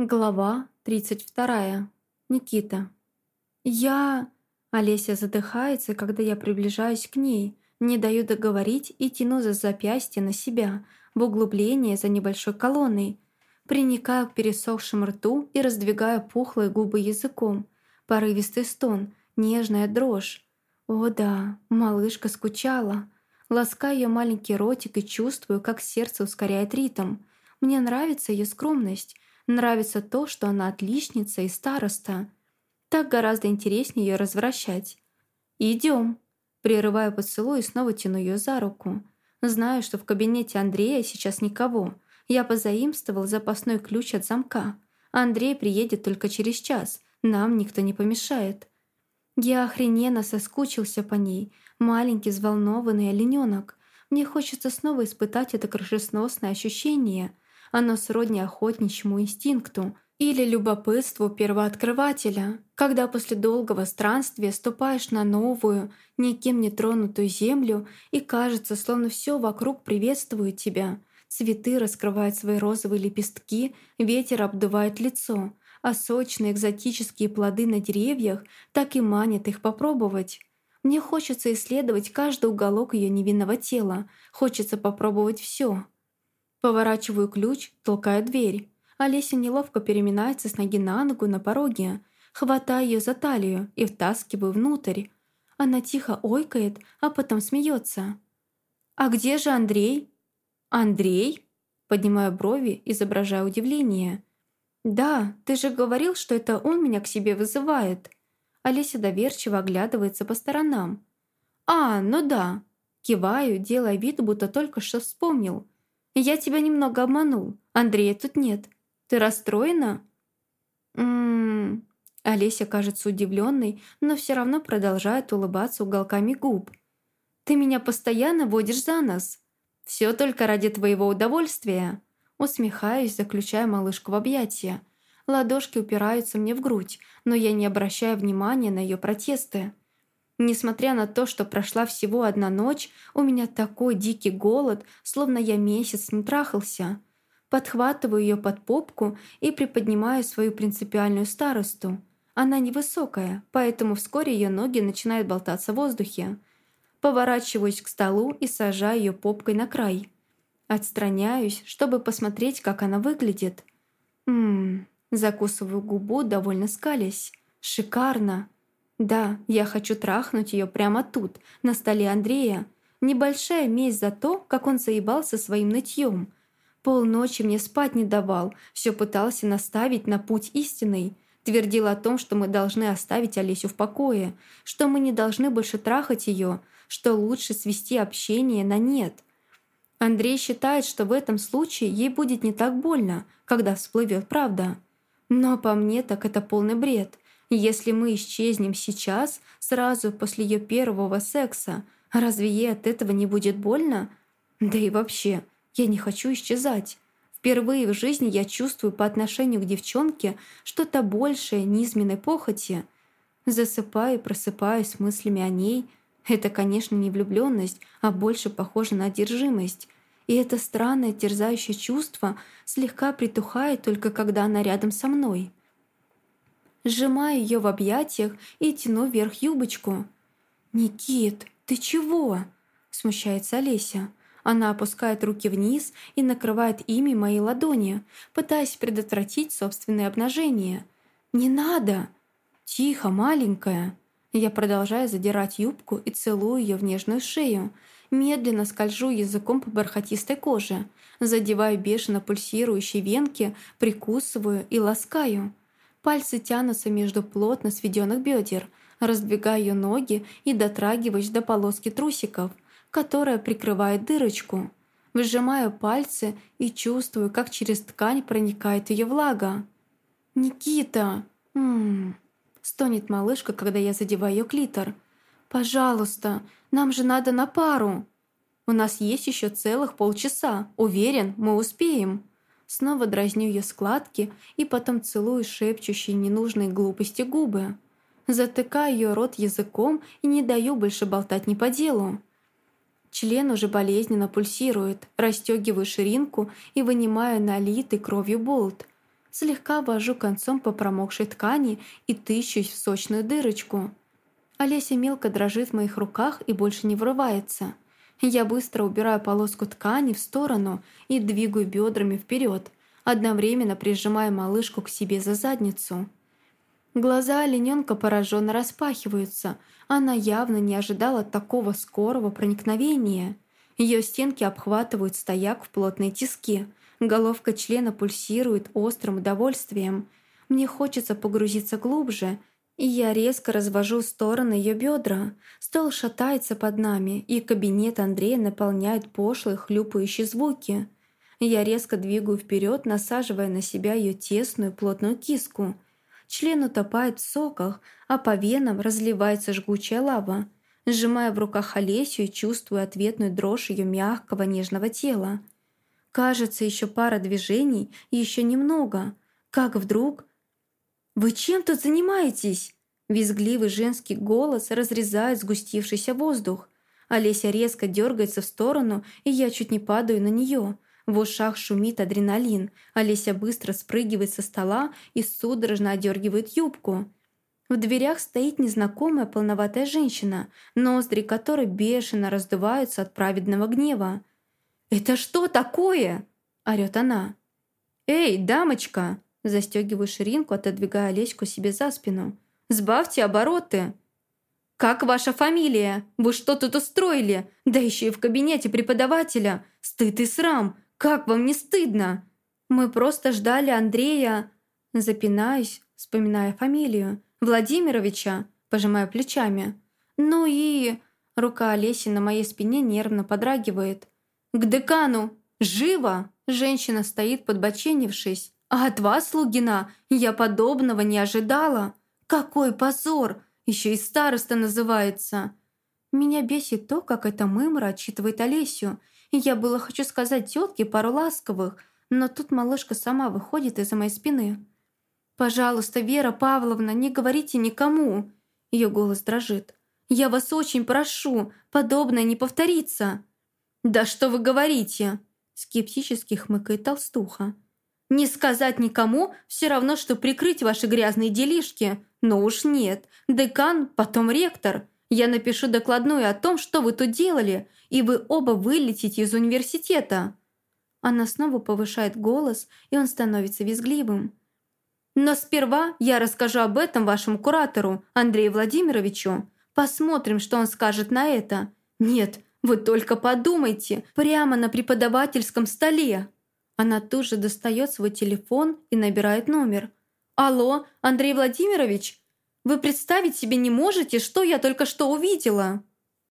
Глава 32. Никита. «Я...» Олеся задыхается, когда я приближаюсь к ней, не даю договорить и тяну за запястье на себя, в углубление за небольшой колонной. Приникаю к пересохшему рту и раздвигаю пухлые губы языком. Порывистый стон, нежная дрожь. О да, малышка скучала. Ласкаю ее маленький ротик и чувствую, как сердце ускоряет ритм. Мне нравится ее скромность, Нравится то, что она отличница и староста. Так гораздо интереснее ее развращать. «Идем!» Прерываю поцелуй и снова тяну ее за руку. Знаю, что в кабинете Андрея сейчас никого. Я позаимствовал запасной ключ от замка. Андрей приедет только через час. Нам никто не помешает. Я охрененно соскучился по ней. Маленький взволнованный олененок. Мне хочется снова испытать это крышесносное ощущение – оно сродни охотничьему инстинкту или любопытству первооткрывателя, когда после долгого странствия ступаешь на новую, никем не тронутую землю и кажется, словно все вокруг приветствует тебя. Цветы раскрывают свои розовые лепестки, ветер обдувает лицо, а сочные экзотические плоды на деревьях так и манят их попробовать. Мне хочется исследовать каждый уголок ее невинного тела, хочется попробовать все. Поворачиваю ключ, толкаю дверь. Олеся неловко переминается с ноги на ногу на пороге. Хватаю ее за талию и втаскиваю внутрь. Она тихо ойкает, а потом смеется. «А где же Андрей?» «Андрей?» Поднимаю брови, изображая удивление. «Да, ты же говорил, что это он меня к себе вызывает». Олеся доверчиво оглядывается по сторонам. «А, ну да». Киваю, делая вид, будто только что вспомнил. Я тебя немного обманул. Андрея тут нет. Ты расстроена?» «М-м-м...» Олеся кажется удивленной, но все равно продолжает улыбаться уголками губ. «Ты меня постоянно водишь за нос. Все только ради твоего удовольствия». Усмехаюсь, заключая малышку в объятия. Ладошки упираются мне в грудь, но я не обращаю внимания на ее протесты. Несмотря на то, что прошла всего одна ночь, у меня такой дикий голод, словно я месяц не трахался. Подхватываю ее под попку и приподнимаю свою принципиальную старосту. Она невысокая, поэтому вскоре ее ноги начинают болтаться в воздухе. Поворачиваюсь к столу и сажаю ее попкой на край. Отстраняюсь, чтобы посмотреть, как она выглядит. Ммм, закусываю губу, довольно скалясь. Шикарно. Да, я хочу трахнуть ее прямо тут, на столе Андрея. Небольшая месть за то, как он заебался своим нытьем. Полночи мне спать не давал, все пытался наставить на путь истинный. Твердил о том, что мы должны оставить Олесю в покое, что мы не должны больше трахать ее, что лучше свести общение на нет. Андрей считает, что в этом случае ей будет не так больно, когда всплывет правда. Но по мне так это полный бред – если мы исчезнем сейчас, сразу после ее первого секса, разве ей от этого не будет больно? Да и вообще, я не хочу исчезать. Впервые в жизни я чувствую по отношению к девчонке что-то большее низменной похоти. Засыпаю и просыпаюсь с мыслями о ней. Это, конечно, не влюбленность, а больше похоже на одержимость. И это странное терзающее чувство слегка притухает только когда она рядом со мной сжимаю ее в объятиях и тяну вверх юбочку. «Никит, ты чего?» – смущается Олеся. Она опускает руки вниз и накрывает ими мои ладони, пытаясь предотвратить собственное обнажение. «Не надо!» «Тихо, маленькая!» Я продолжаю задирать юбку и целую ее в нежную шею. Медленно скольжу языком по бархатистой коже, задеваю бешено пульсирующие венки, прикусываю и ласкаю. Пальцы тянутся между плотно сведенных бедер, раздвигаю ноги и дотрагиваюсь до полоски трусиков, которая прикрывает дырочку. Выжимаю пальцы и чувствую, как через ткань проникает ее влага. «Никита!» М -м -м. Стонет малышка, когда я задеваю клитор. «Пожалуйста, нам же надо на пару!» «У нас есть еще целых полчаса. Уверен, мы успеем!» Снова дразню ее складки и потом целую шепчущие ненужные глупости губы. Затыкаю ее рот языком и не даю больше болтать не по делу. Член уже болезненно пульсирует, расстегиваю ширинку и вынимаю налитый кровью болт. Слегка вожу концом по промокшей ткани и тыщусь в сочную дырочку. Олеся мелко дрожит в моих руках и больше не врывается. Я быстро убираю полоску ткани в сторону и двигаю бедрами вперед, одновременно прижимая малышку к себе за задницу. Глаза олененка пораженно распахиваются. Она явно не ожидала такого скорого проникновения. Ее стенки обхватывают стояк в плотной тиски. Головка члена пульсирует острым удовольствием. Мне хочется погрузиться глубже, я резко развожу в стороны ее бедра. Стол шатается под нами, и кабинет Андрея наполняет пошлые хлюпающие звуки. Я резко двигаю вперед, насаживая на себя ее тесную плотную киску – Член утопает в соках, а по венам разливается жгучая лава. Сжимая в руках Олесю чувствую ответную дрожь ее мягкого нежного тела. Кажется, еще пара движений еще немного. Как вдруг... «Вы чем тут занимаетесь?» Визгливый женский голос разрезает сгустившийся воздух. Олеся резко дергается в сторону, и я чуть не падаю на нее. В ушах шумит адреналин. Олеся быстро спрыгивает со стола и судорожно одергивает юбку. В дверях стоит незнакомая полноватая женщина, ноздри которой бешено раздуваются от праведного гнева. «Это что такое?» – орёт она. «Эй, дамочка!» – застегиваю ширинку, отодвигая Олеську себе за спину. «Сбавьте обороты!» «Как ваша фамилия? Вы что тут устроили? Да еще и в кабинете преподавателя! Стыд и срам! «Как вам не стыдно? Мы просто ждали Андрея...» Запинаюсь, вспоминая фамилию. «Владимировича», пожимая плечами. «Ну и...» Рука Олеси на моей спине нервно подрагивает. «К декану! Живо!» Женщина стоит, подбоченившись. «А от вас, Лугина, я подобного не ожидала! Какой позор! Еще и староста называется!» Меня бесит то, как эта мымра отчитывает Олесю, я было хочу сказать тетке пару ласковых, но тут малышка сама выходит из-за моей спины. «Пожалуйста, Вера Павловна, не говорите никому!» Ее голос дрожит. «Я вас очень прошу, подобное не повторится!» «Да что вы говорите?» Скептически хмыкает толстуха. «Не сказать никому все равно, что прикрыть ваши грязные делишки. Но уж нет. Декан, потом ректор. Я напишу докладную о том, что вы тут делали, и вы оба вылетите из университета». Она снова повышает голос, и он становится визгливым. «Но сперва я расскажу об этом вашему куратору, Андрею Владимировичу. Посмотрим, что он скажет на это. Нет, вы только подумайте, прямо на преподавательском столе». Она тут же достает свой телефон и набирает номер. «Алло, Андрей Владимирович? Вы представить себе не можете, что я только что увидела?»